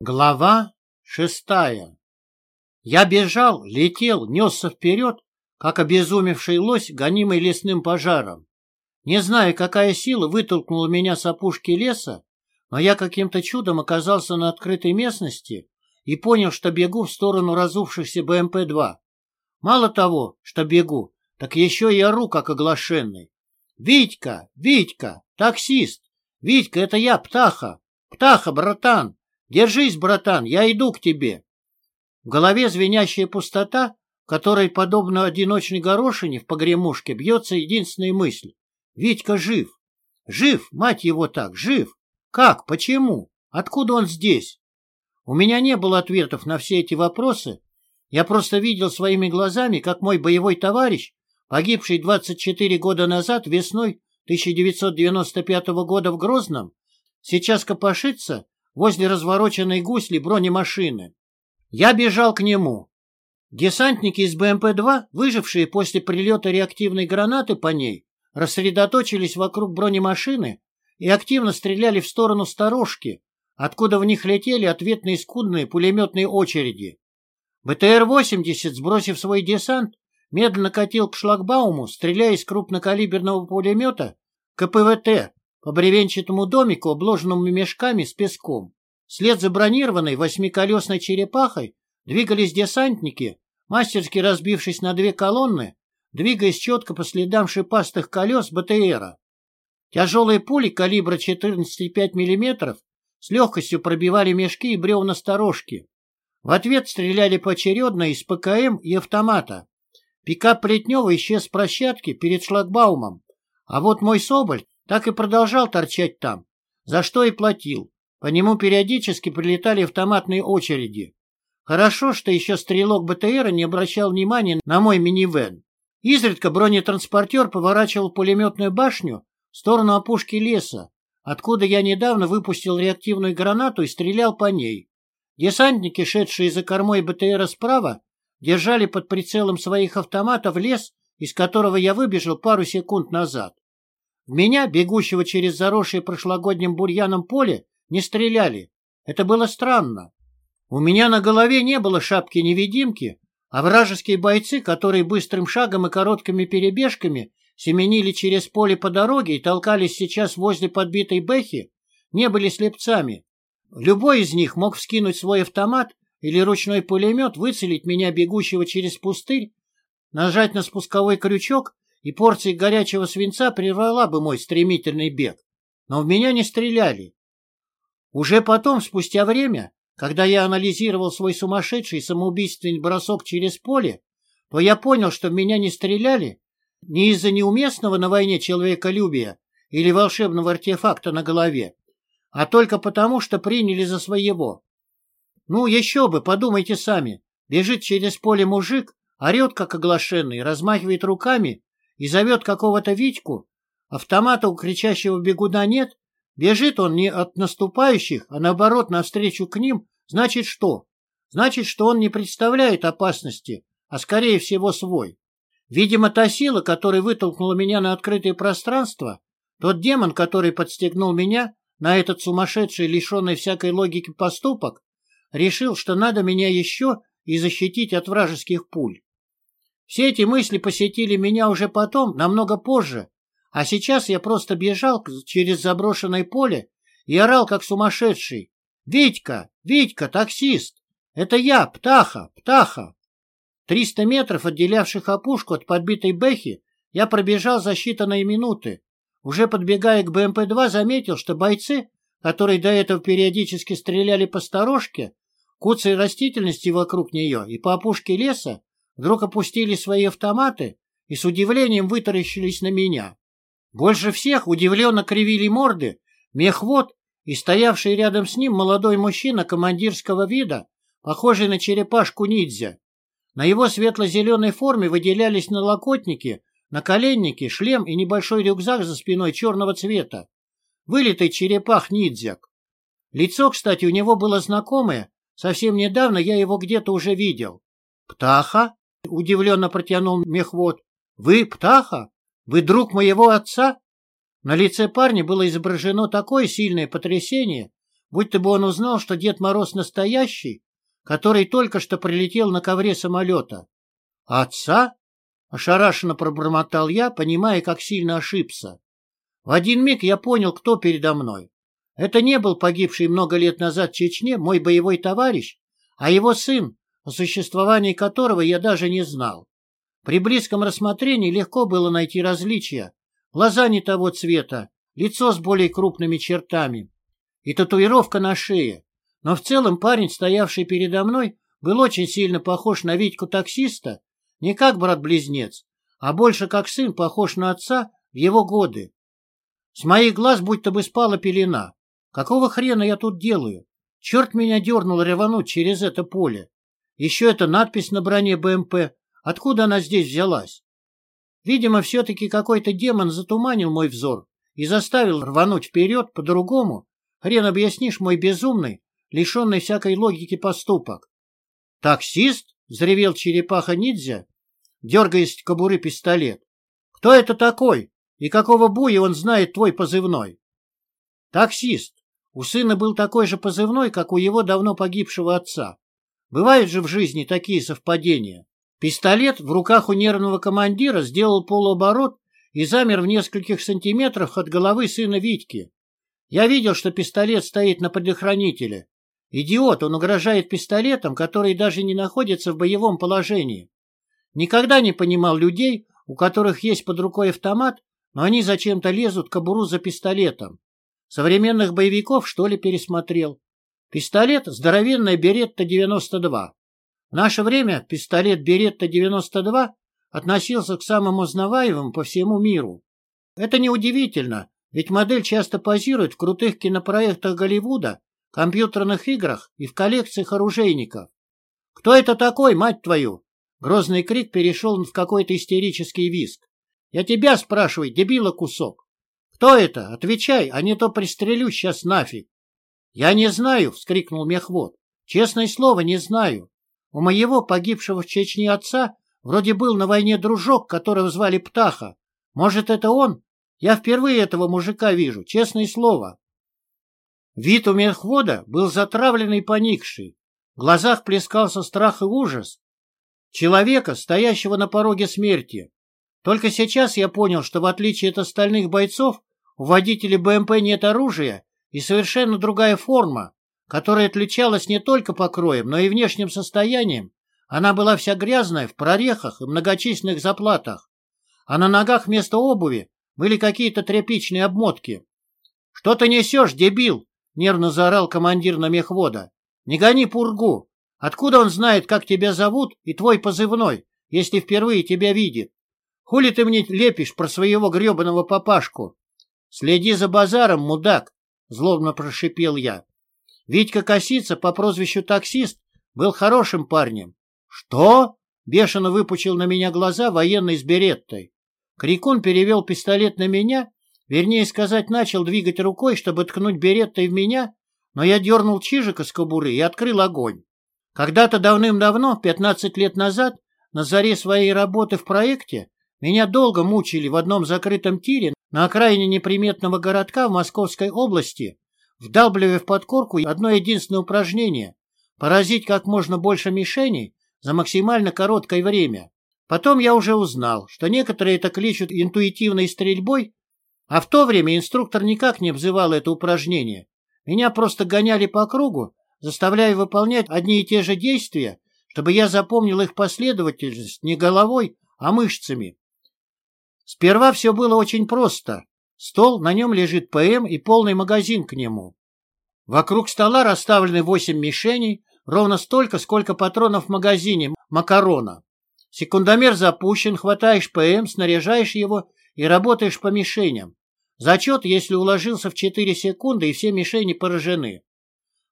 Глава шестая Я бежал, летел, несся вперед, как обезумевший лось, гонимый лесным пожаром. Не знаю, какая сила вытолкнула меня с опушки леса, но я каким-то чудом оказался на открытой местности и понял, что бегу в сторону разувшихся БМП-2. Мало того, что бегу, так еще и ору, как оглашенный. «Витька! Витька! Таксист! Витька, это я, Птаха! Птаха, братан! Держись, братан, я иду к тебе!» В голове звенящая пустота, которой, подобно одиночной горошине в погремушке, бьется единственная мысль. Витька жив. Жив, мать его так, жив. Как? Почему? Откуда он здесь? У меня не было ответов на все эти вопросы. Я просто видел своими глазами, как мой боевой товарищ, погибший 24 года назад весной 1995 года в Грозном, сейчас копошится возле развороченной гусли бронемашины. Я бежал к нему. Десантники из БМП-2, выжившие после прилета реактивной гранаты по ней, рассредоточились вокруг бронемашины и активно стреляли в сторону сторожки, откуда в них летели ответные скудные пулеметные очереди. БТР-80, сбросив свой десант, медленно катил к шлагбауму, стреляя из крупнокалиберного пулемета КПВТ по бревенчатому домику, обложенному мешками с песком. Вслед за бронированной восьмиколесной черепахой двигались десантники, мастерски разбившись на две колонны, двигаясь четко по следам шипастых колес БТРа. Тяжелые пули калибра 14,5 мм с легкостью пробивали мешки и бревна сторожки. В ответ стреляли поочередно из ПКМ и автомата. Пикап Плетнева исчез с площадки перед шлагбаумом, а вот мой Соболь так и продолжал торчать там, за что и платил. По нему периодически прилетали автоматные очереди. Хорошо, что еще стрелок БТРа не обращал внимания на мой минивэн. Изредка бронетранспортер поворачивал пулеметную башню в сторону опушки леса, откуда я недавно выпустил реактивную гранату и стрелял по ней. Десантники, шедшие за кормой БТРа справа, держали под прицелом своих автоматов лес, из которого я выбежал пару секунд назад. В меня, бегущего через заросшее прошлогодним бурьяном поле, не стреляли. Это было странно. У меня на голове не было шапки-невидимки, а вражеские бойцы, которые быстрым шагом и короткими перебежками семенили через поле по дороге и толкались сейчас возле подбитой бэхи, не были слепцами. Любой из них мог вскинуть свой автомат или ручной пулемет, выцелить меня, бегущего через пустырь, нажать на спусковой крючок и порция горячего свинца прервала бы мой стремительный бег. Но в меня не стреляли. Уже потом, спустя время, когда я анализировал свой сумасшедший самоубийственный бросок через поле, то я понял, что в меня не стреляли не из-за неуместного на войне человеколюбия или волшебного артефакта на голове, а только потому, что приняли за своего. Ну, еще бы, подумайте сами. Бежит через поле мужик, орет, как оглашенный, размахивает руками и зовет какого-то Витьку, автомата у кричащего бегуна нет, бежит он не от наступающих, а наоборот навстречу к ним, значит что? Значит, что он не представляет опасности, а скорее всего свой. Видимо, та сила, которая вытолкнула меня на открытое пространство, тот демон, который подстегнул меня на этот сумасшедший, лишенный всякой логики поступок, решил, что надо меня еще и защитить от вражеских пуль. Все эти мысли посетили меня уже потом, намного позже, а сейчас я просто бежал через заброшенное поле и орал, как сумасшедший. «Витька! Витька, таксист! Это я, Птаха! Птаха!» Триста метров, отделявших опушку от подбитой бэхи, я пробежал за считанные минуты. Уже подбегая к БМП-2, заметил, что бойцы, которые до этого периодически стреляли по сторожке, куцей растительности вокруг нее и по опушке леса, вдруг опустили свои автоматы и с удивлением вытаращились на меня. Больше всех удивленно кривили морды мехвод и стоявший рядом с ним молодой мужчина командирского вида, похожий на черепашку ниндзя. На его светло-зеленой форме выделялись налокотники, наколенники, шлем и небольшой рюкзак за спиной черного цвета. Вылитый черепах ниндзяк. Лицо, кстати, у него было знакомое, совсем недавно я его где-то уже видел. «Птаха?» — удивленно протянул мехвод. «Вы Птаха? Вы друг моего отца?» На лице парня было изображено такое сильное потрясение, будто бы он узнал, что Дед Мороз настоящий, который только что прилетел на ковре самолета. «Отца?» — ошарашенно пробормотал я, понимая, как сильно ошибся. В один миг я понял, кто передо мной. Это не был погибший много лет назад в Чечне мой боевой товарищ, а его сын, о существовании которого я даже не знал. При близком рассмотрении легко было найти различия. Глаза не того цвета, лицо с более крупными чертами и татуировка на шее. Но в целом парень, стоявший передо мной, был очень сильно похож на Витьку таксиста, не как брат-близнец, а больше как сын, похож на отца в его годы. С моих глаз будто бы спала пелена. Какого хрена я тут делаю? Черт меня дернул ревануть через это поле. Еще эта надпись на броне БМП. Откуда она здесь взялась? Видимо, все-таки какой-то демон затуманил мой взор и заставил рвануть вперед по-другому. Хрен объяснишь мой безумный, лишенный всякой логики поступок. «Таксист?» — взревел черепаха-ниндзя, дергая из кобуры пистолет. «Кто это такой? И какого буя он знает твой позывной?» «Таксист. У сына был такой же позывной, как у его давно погибшего отца. Бывают же в жизни такие совпадения. Пистолет в руках у нервного командира сделал полуоборот и замер в нескольких сантиметрах от головы сына Витьки. Я видел, что пистолет стоит на предохранителе. Идиот, он угрожает пистолетом, который даже не находится в боевом положении. Никогда не понимал людей, у которых есть под рукой автомат, но они зачем-то лезут к кобуру за пистолетом. Современных боевиков, что ли, пересмотрел. Пистолет — здоровенная Беретта-92. В наше время пистолет Беретта-92 относился к самым узнаваемым по всему миру. Это неудивительно, ведь модель часто позирует в крутых кинопроектах Голливуда, компьютерных играх и в коллекциях оружейников. «Кто это такой, мать твою?» Грозный крик перешел в какой-то истерический визг. «Я тебя спрашиваю, дебила кусок!» «Кто это? Отвечай, а не то пристрелю сейчас нафиг!» «Я не знаю!» — вскрикнул мехвод. «Честное слово, не знаю. У моего погибшего в Чечне отца вроде был на войне дружок, которого звали Птаха. Может, это он? Я впервые этого мужика вижу, честное слово. Вид у мехвода был затравленный и поникший. В глазах плескался страх и ужас. Человека, стоящего на пороге смерти. Только сейчас я понял, что в отличие от остальных бойцов, у водителя БМП нет оружия и совершенно другая форма, которая отличалась не только покроем, но и внешним состоянием. Она была вся грязная, в прорехах и многочисленных заплатах. А на ногах вместо обуви были какие-то тряпичные обмотки. — Что ты несешь, дебил? — нервно заорал командир на мехвода. — Не гони пургу. Откуда он знает, как тебя зовут и твой позывной, если впервые тебя видит? Хули ты мне лепишь про своего гребаного папашку? — Следи за базаром, мудак! — злобно прошипел я. Витька Косица по прозвищу таксист был хорошим парнем. — Что? — бешено выпучил на меня глаза военный с береттой. Крикун перевел пистолет на меня, вернее сказать, начал двигать рукой, чтобы ткнуть береттой в меня, но я дернул чижика с кобуры и открыл огонь. Когда-то давным-давно, 15 лет назад, на заре своей работы в проекте, меня долго мучили в одном закрытом тире на окраине неприметного городка в Московской области, вдалбливая в подкорку одно единственное упражнение – поразить как можно больше мишеней за максимально короткое время. Потом я уже узнал, что некоторые это кличут интуитивной стрельбой, а в то время инструктор никак не обзывал это упражнение. Меня просто гоняли по кругу, заставляя выполнять одни и те же действия, чтобы я запомнил их последовательность не головой, а мышцами. Сперва все было очень просто. Стол, на нем лежит ПМ и полный магазин к нему. Вокруг стола расставлены восемь мишеней, ровно столько, сколько патронов в магазине макарона. Секундомер запущен, хватаешь ПМ, снаряжаешь его и работаешь по мишеням. Зачет, если уложился в 4 секунды и все мишени поражены.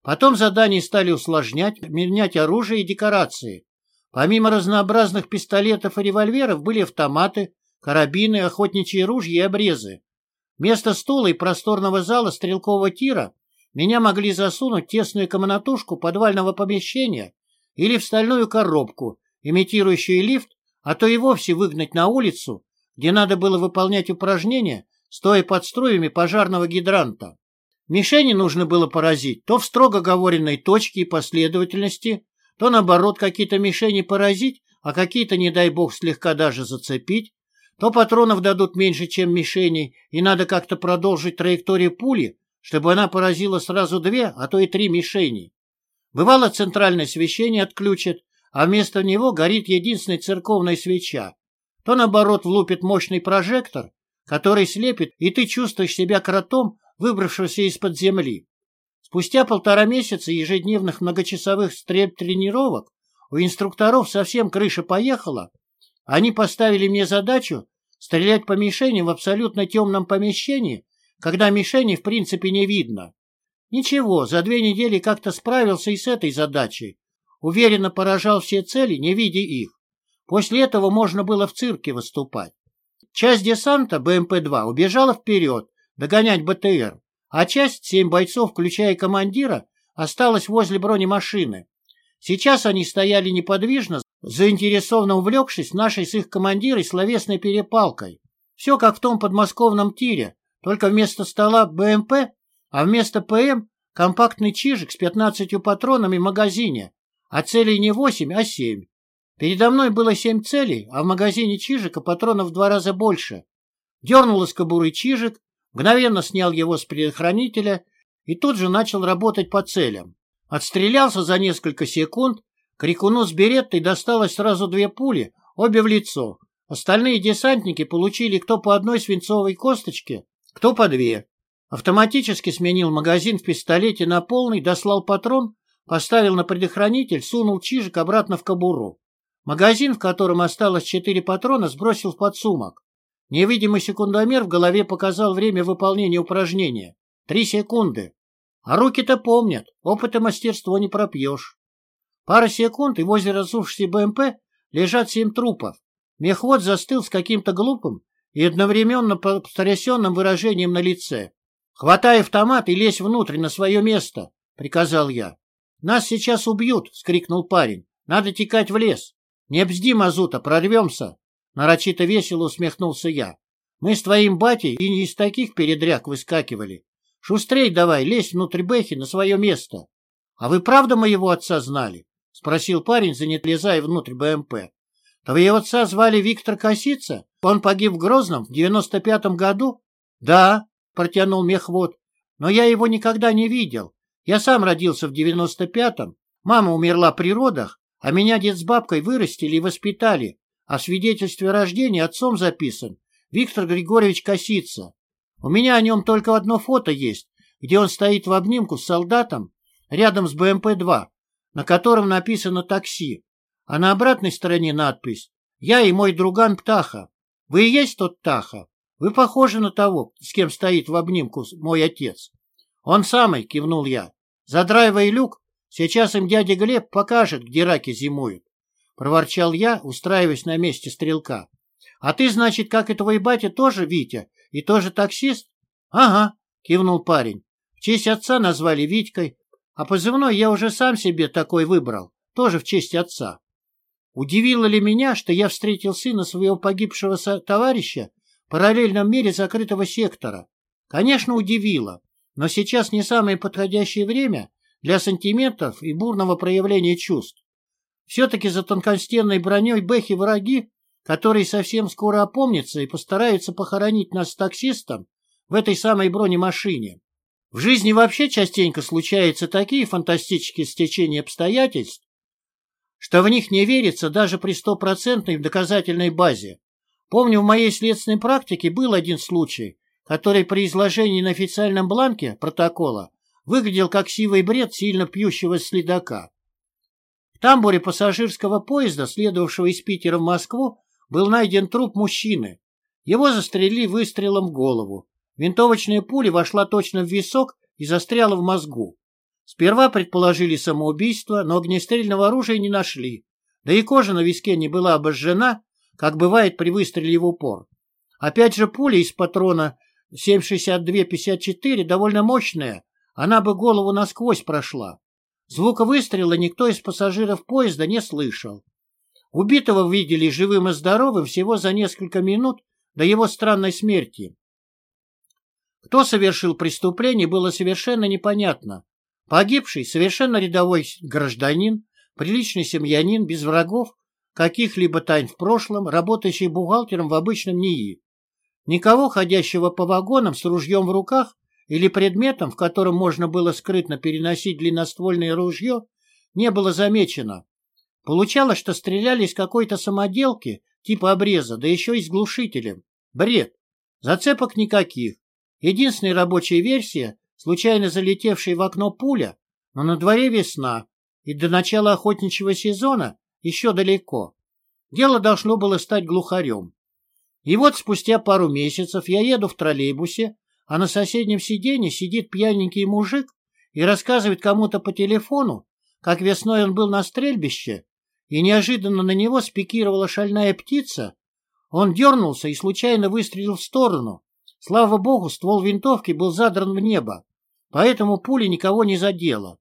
Потом задания стали усложнять, менять оружие и декорации. Помимо разнообразных пистолетов и револьверов были автоматы, карабины, охотничьи ружья и обрезы. Вместо стула и просторного зала стрелкового тира меня могли засунуть в тесную комнатушку подвального помещения или в стальную коробку, имитирующие лифт, а то и вовсе выгнать на улицу, где надо было выполнять упражнения, стоя под струями пожарного гидранта. Мишени нужно было поразить то в строго говоренной точке и последовательности, то, наоборот, какие-то мишени поразить, а какие-то, не дай бог, слегка даже зацепить, то патронов дадут меньше, чем мишеней, и надо как-то продолжить траекторию пули, чтобы она поразила сразу две, а то и три мишени. Бывало, центральное освещение отключат, а вместо него горит единственная церковная свеча. То, наоборот, влупит мощный прожектор, который слепит, и ты чувствуешь себя кротом, выбравшегося из-под земли. Спустя полтора месяца ежедневных многочасовых стрельб-тренировок у инструкторов совсем крыша поехала. Они поставили мне задачу стрелять по мишеням в абсолютно темном помещении, когда мишени в принципе не видно. Ничего, за две недели как-то справился и с этой задачей. Уверенно поражал все цели, не видя их. После этого можно было в цирке выступать. Часть десанта БМП-2 убежала вперед, догонять БТР, а часть, семь бойцов, включая командира, осталась возле бронемашины. Сейчас они стояли неподвижно, заинтересованно увлекшись нашей с их командирой словесной перепалкой. Все как в том подмосковном тире, только вместо стола БМП, а вместо ПМ компактный чижик с 15 патронами в магазине, а целей не 8, а 7. Передо мной было 7 целей, а в магазине чижика патронов в два раза больше. Дернул из кобуры чижик, мгновенно снял его с предохранителя и тут же начал работать по целям. Отстрелялся за несколько секунд, крикуну с береттой досталось сразу две пули, обе в лицо. Остальные десантники получили кто по одной свинцовой косточке, кто по две. Автоматически сменил магазин в пистолете на полный, дослал патрон, поставил на предохранитель, сунул чижик обратно в кобуру. Магазин, в котором осталось четыре патрона, сбросил в подсумок. Невидимый секундомер в голове показал время выполнения упражнения. Три секунды. А руки-то помнят, опыт и мастерство не пропьешь. Пара секунд, и возле разрушившейся БМП лежат семь трупов. Мехвод застыл с каким-то глупым и одновременно потрясенным выражением на лице. «Хватай автомат и лезь внутрь на свое место», — приказал я. «Нас сейчас убьют», — скрикнул парень. «Надо текать в лес». «Не бзди, Мазута, прорвемся!» Нарочито весело усмехнулся я. Мы с твоим батей и не из таких передряг выскакивали. Шустрей давай, лезь внутрь Бэхи на свое место. — А вы правда моего отца знали? — спросил парень, лезая внутрь БМП. — Твоего отца звали Виктор Косица? Он погиб в Грозном в девяносто пятом году? — Да, — протянул мехвод. — Но я его никогда не видел. Я сам родился в девяносто пятом. Мама умерла при родах, а меня дед с бабкой вырастили и воспитали а в свидетельстве о рождении отцом записан Виктор Григорьевич Косица. У меня о нем только одно фото есть, где он стоит в обнимку с солдатом рядом с БМП-2, на котором написано «такси», а на обратной стороне надпись «Я и мой друган Птаха». Вы и есть тот Птаха? Вы похожи на того, с кем стоит в обнимку мой отец. Он самый, кивнул я. Задраивай люк, сейчас им дядя Глеб покажет, где раки зимуют. — проворчал я, устраиваясь на месте стрелка. — А ты, значит, как и твой батя, тоже Витя? И тоже таксист? — Ага, — кивнул парень. В честь отца назвали Витькой, а позывной я уже сам себе такой выбрал, тоже в честь отца. Удивило ли меня, что я встретил сына своего погибшего товарища в параллельном мире закрытого сектора? Конечно, удивило, но сейчас не самое подходящее время для сантиментов и бурного проявления чувств. Все-таки за тонкостенной броней Бэхи враги, которые совсем скоро опомнятся и постараются похоронить нас с таксистом в этой самой бронемашине. В жизни вообще частенько случаются такие фантастические стечения обстоятельств, что в них не верится даже при стопроцентной доказательной базе. Помню, в моей следственной практике был один случай, который при изложении на официальном бланке протокола выглядел как сивый бред сильно пьющего следака. В тамбуре пассажирского поезда, следовавшего из Питера в Москву, был найден труп мужчины. Его застрелили выстрелом в голову. Винтовочная пуля вошла точно в висок и застряла в мозгу. Сперва предположили самоубийство, но огнестрельного оружия не нашли. Да и кожа на виске не была обожжена, как бывает при выстреле в упор. Опять же пуля из патрона 7,62-54 довольно мощная, она бы голову насквозь прошла. Звука выстрела никто из пассажиров поезда не слышал. Убитого видели живым и здоровым всего за несколько минут до его странной смерти. Кто совершил преступление, было совершенно непонятно. Погибший – совершенно рядовой гражданин, приличный семьянин, без врагов, каких-либо тайн в прошлом, работающий бухгалтером в обычном НИИ. Никого, ходящего по вагонам с ружьем в руках или предметом, в котором можно было скрытно переносить длинноствольное ружье, не было замечено. Получалось, что стреляли из какой-то самоделки, типа обреза, да еще и с глушителем. Бред. Зацепок никаких. Единственная рабочая версия – случайно залетевшая в окно пуля, но на дворе весна, и до начала охотничьего сезона еще далеко. Дело должно было стать глухарем. И вот спустя пару месяцев я еду в троллейбусе, а на соседнем сиденье сидит пьяненький мужик и рассказывает кому-то по телефону, как весной он был на стрельбище, и неожиданно на него спикировала шальная птица. Он дернулся и случайно выстрелил в сторону. Слава богу, ствол винтовки был задран в небо, поэтому пуля никого не задела.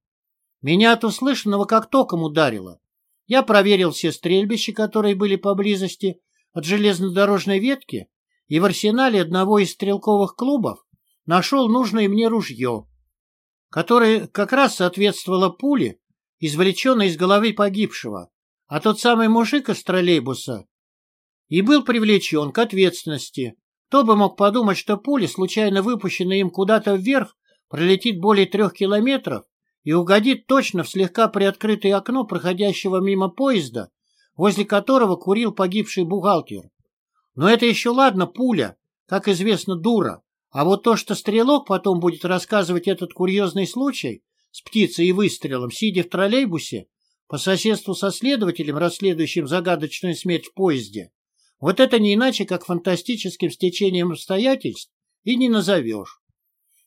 Меня от услышанного как током ударило. Я проверил все стрельбища, которые были поблизости от железнодорожной ветки, и в арсенале одного из стрелковых клубов нашел нужное мне ружье, которое как раз соответствовало пуле, извлеченной из головы погибшего, а тот самый мужик из троллейбуса и был привлечен к ответственности. Кто бы мог подумать, что пуля, случайно выпущенная им куда-то вверх, пролетит более трех километров и угодит точно в слегка приоткрытое окно проходящего мимо поезда, возле которого курил погибший бухгалтер. Но это еще ладно, пуля, как известно, дура. А вот то, что стрелок потом будет рассказывать этот курьезный случай с птицей и выстрелом, сидя в троллейбусе, по соседству со следователем, расследующим загадочную смерть в поезде, вот это не иначе, как фантастическим стечением обстоятельств и не назовешь.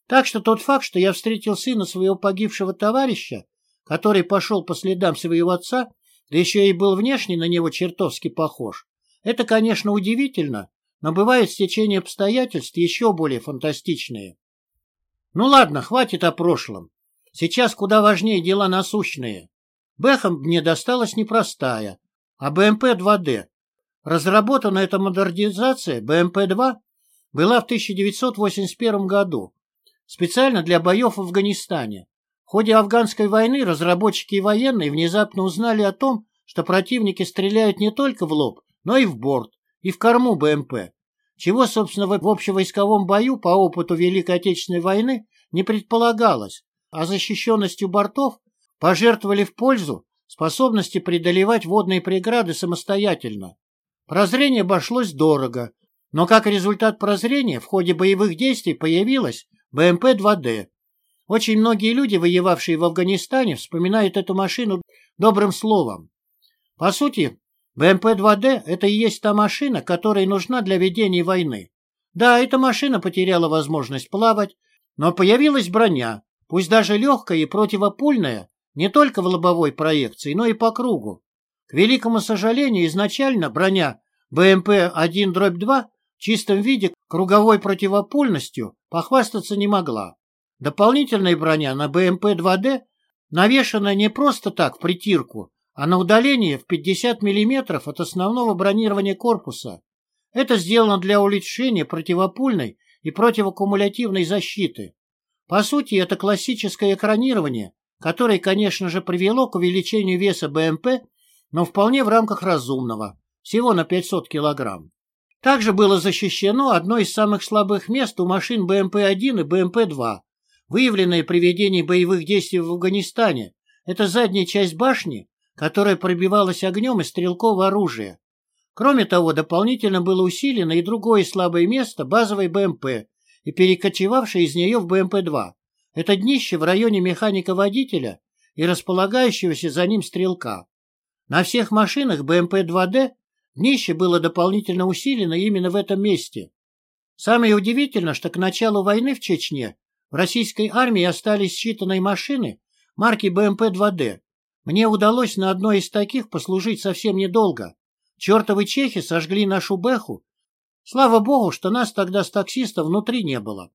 Так что тот факт, что я встретил сына своего погибшего товарища, который пошел по следам своего отца, да еще и был внешне на него чертовски похож, это, конечно, удивительно, но бывает стечение обстоятельств еще более фантастичные. Ну ладно, хватит о прошлом. Сейчас куда важнее дела насущные. Бэхам мне досталась непростая, а БМП-2D. Разработана эта модернизация БМП-2 была в 1981 году, специально для боев в Афганистане. В ходе афганской войны разработчики и военные внезапно узнали о том, что противники стреляют не только в лоб, но и в борт, и в корму БМП, чего, собственно, в общевойсковом бою по опыту Великой Отечественной войны не предполагалось, а защищенностью бортов пожертвовали в пользу способности преодолевать водные преграды самостоятельно. Прозрение обошлось дорого, но как результат прозрения в ходе боевых действий появилась БМП-2Д. Очень многие люди, воевавшие в Афганистане, вспоминают эту машину добрым словом. По сути, БМП-2Д – это и есть та машина, которая нужна для ведения войны. Да, эта машина потеряла возможность плавать, но появилась броня, пусть даже легкая и противопульная, не только в лобовой проекции, но и по кругу. К великому сожалению, изначально броня БМП-1-2 в чистом виде круговой противопульностью похвастаться не могла. Дополнительная броня на БМП-2Д навешана не просто так в притирку, а на удалении в 50 мм от основного бронирования корпуса. Это сделано для улучшения противопульной и противокумулятивной защиты. По сути, это классическое экранирование, которое, конечно же, привело к увеличению веса БМП, но вполне в рамках разумного, всего на 500 килограмм. Также было защищено одно из самых слабых мест у машин БМП-1 и БМП-2, выявленное при ведении боевых действий в Афганистане. Это задняя часть башни, которая пробивалась огнем из стрелкового оружия. Кроме того, дополнительно было усилено и другое слабое место базовой БМП и перекочевавшее из нее в БМП-2. Это днище в районе механика-водителя и располагающегося за ним стрелка. На всех машинах БМП-2Д днище было дополнительно усилено именно в этом месте. Самое удивительное, что к началу войны в Чечне в российской армии остались считанные машины марки БМП-2Д. Мне удалось на одной из таких послужить совсем недолго. Чертовы чехи сожгли нашу Бэху. Слава богу, что нас тогда с таксистом внутри не было.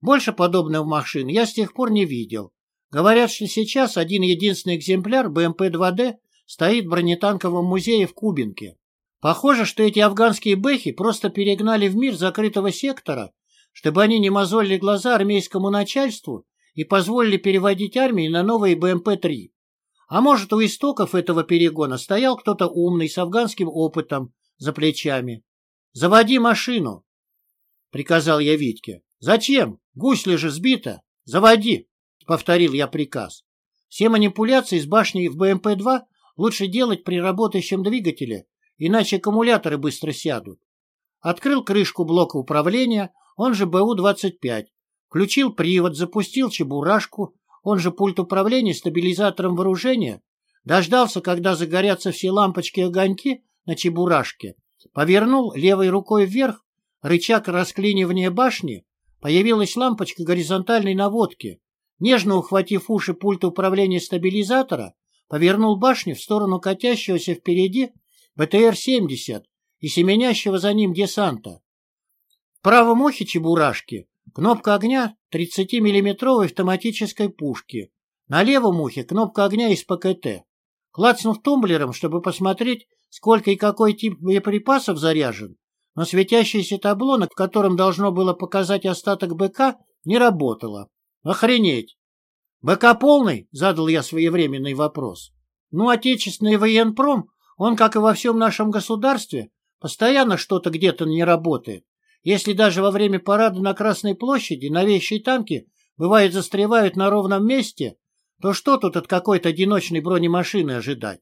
Больше подобных машин я с тех пор не видел. Говорят, что сейчас один единственный экземпляр БМП-2Д стоит в бронетанковом музее в Кубинке. Похоже, что эти афганские бэхи просто перегнали в мир закрытого сектора, чтобы они не мозолили глаза армейскому начальству и позволили переводить армии на новые БМП-3. А может, у истоков этого перегона стоял кто-то умный с афганским опытом за плечами. «Заводи машину!» — приказал я Витьке. «Зачем? Гусь же сбита. Заводи!» — повторил я приказ. Все манипуляции с башней в БМП-2 лучше делать при работающем двигателе, иначе аккумуляторы быстро сядут. Открыл крышку блока управления, он же БУ-25, включил привод, запустил чебурашку, он же пульт управления стабилизатором вооружения, дождался, когда загорятся все лампочки и огоньки на чебурашке, повернул левой рукой вверх, рычаг расклинивания башни, появилась лампочка горизонтальной наводки, нежно ухватив уши пульта управления стабилизатора, повернул башню в сторону катящегося впереди БТР-70 и семенящего за ним десанта. В правом ухе чебурашки кнопка огня 30-миллиметровой автоматической пушки, на левом ухе кнопка огня из ПКТ. Клацнув тумблером, чтобы посмотреть, сколько и какой тип боеприпасов заряжен, но светящееся табло, на котором должно было показать остаток БК, не работало. Охренеть! БК полный? Задал я своевременный вопрос. Ну, отечественный военпром, он, как и во всем нашем государстве, постоянно что-то где-то не работает. Если даже во время парада на Красной площади новейшие танки, бывает, застревают на ровном месте, то что тут от какой-то одиночной бронемашины ожидать?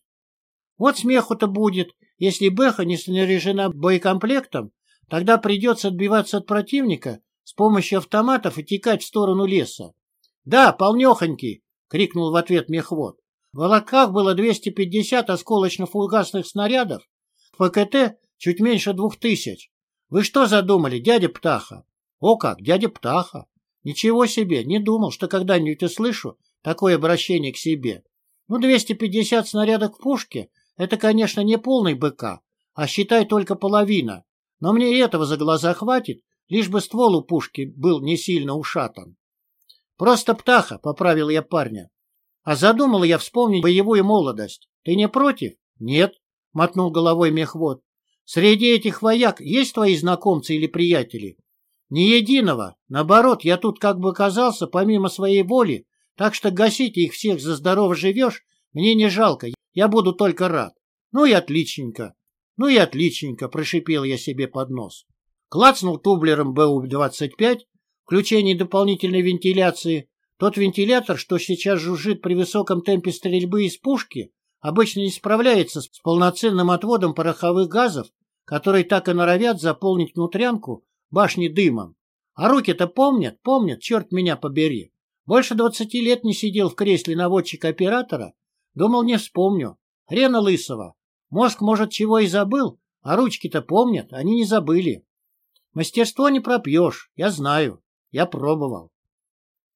Вот смеху-то будет, если Бэха не снаряжена боекомплектом, тогда придется отбиваться от противника с помощью автоматов и текать в сторону леса. — Да, полнехонький! — крикнул в ответ мехвод. В волоках было 250 осколочно-фугасных снарядов, в ПКТ чуть меньше двух тысяч. Вы что задумали, дядя Птаха? О как, дядя Птаха! Ничего себе, не думал, что когда-нибудь услышу такое обращение к себе. Ну, 250 снарядов к пушке — это, конечно, не полный БК, а считай только половина. Но мне и этого за глаза хватит, лишь бы ствол у пушки был не сильно ушатан. Просто птаха, — поправил я парня. А задумал я вспомнить боевую молодость. Ты не против? Нет, — мотнул головой мехвод. Среди этих вояк есть твои знакомцы или приятели? Ни единого. Наоборот, я тут как бы оказался помимо своей воли, так что гасить их всех за здорово живешь мне не жалко, я буду только рад. Ну и отличненько. Ну и отличненько, прошипел я себе под нос. Клацнул тублером БУ-25, включение дополнительной вентиляции. Тот вентилятор, что сейчас жужжит при высоком темпе стрельбы из пушки, обычно не справляется с полноценным отводом пороховых газов, которые так и норовят заполнить внутрянку башни дымом. А руки-то помнят, помнят, черт меня побери. Больше двадцати лет не сидел в кресле наводчика-оператора, думал, не вспомню. Хрена лысого. Мозг, может, чего и забыл, а ручки-то помнят, они не забыли. Мастерство не пропьешь, я знаю, я пробовал.